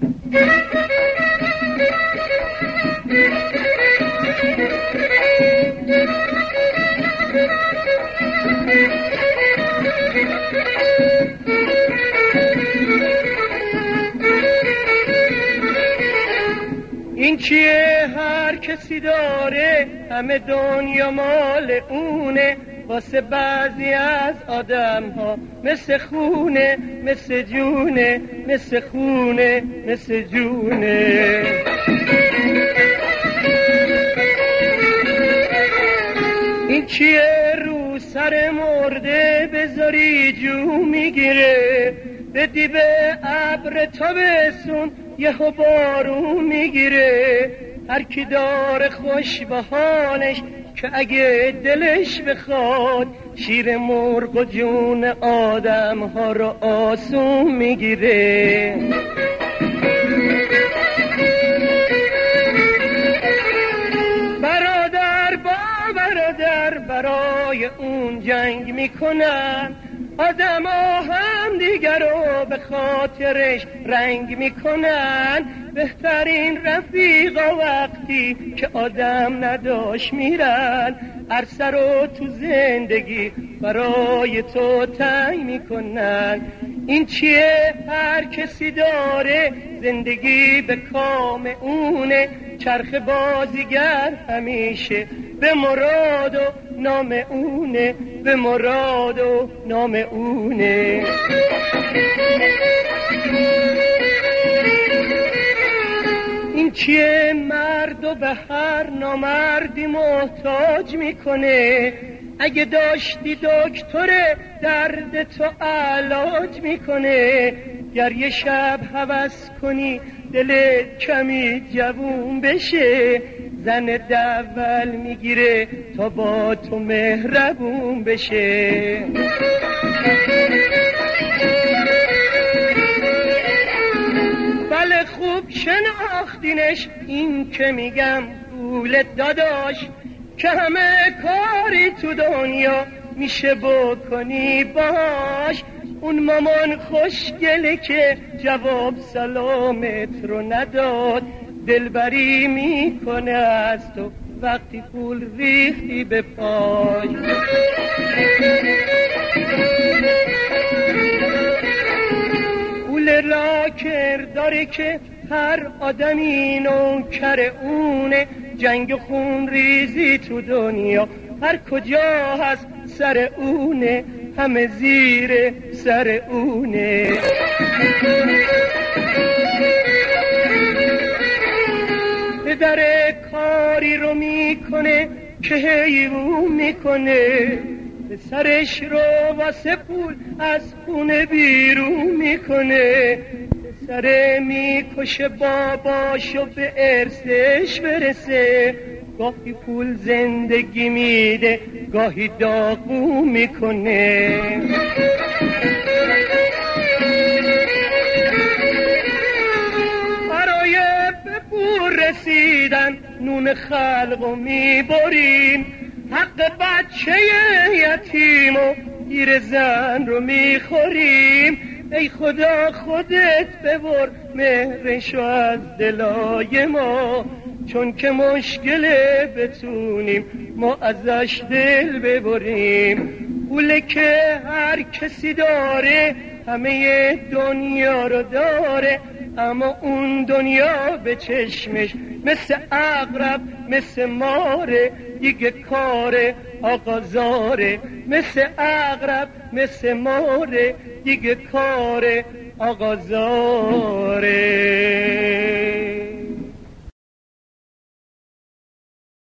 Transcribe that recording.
این چیه؟ هر کسی داره همه دنیا مال اونه. واسه بعضی از آدم ها مثل خونه مثل جونه مثل خونه مثل جونه. این چیه رو سر مرده بذاری جو می‌گیره. بدی به ابر تابستون یهو بارون می‌گیره. هر کی داره خوش به حالش که اگه دلش بخواد شیر مرغ و جون آدم ها رو آسون می‌گیره. برادر با برادر برای اون جنگ می‌کنن. آدم هم دیگر رو به خاطرش رنگ می‌کنن. بهترین رفیقا وقتی که آدم نداشت میرن. عرصه رو تو زندگی برای تو تنگ می‌کنن. این چیه؟ هر کسی داره زندگی به کام اونه. چرخ بازیگر همیشه به مراد و نام اونه به مراد و نام اونه. این چیه مرد و به هر نامردی محتاج می‌کنه؟ اگه داشتی دکتر درد تو علاج می‌کنه. گر یه شب هوس کنی دل کمی جوون بشه. زن دول می‌گیره تا با تو مهربون بشه. بله خوب شناختینش این که میگم پول داداش که همه کاری تو دنیا میشه بکنی باش. اون مامان خوشگله که جواب سلامت رو نداد. دلبری می‌کنه از تو وقتی پول ریختی به پای. پول راکر داره که هر آدمی نوکر اونه. جنگ خون ریزی تو دنیا هر کجا هست سر اونه. همه زیر سر اونه. می‌کنه که حیوون می‌کنه. سرش رو واسه پول از خونه بیرون می‌کنه. سره می‌کشه باباشو به ارثش برسه. گاهی پول زندگی میده گاهی داغو می‌کنه. رسیدن نون خلقو می‌بریم. حق بچه یتیم و گیر زن رو می‌خوریم. ای خدا خودت ببر مهرشو از دلای ما. چون که مشکله بتونیم ما ازش دل ببریم. پوله که هر کسی داره همه دنیا رو داره. اما اون دنیا به چشمش مثل اقرب مثل ماره دیگه کار آقازاره مثل اقرب مثل ماره دیگه کار آقازاره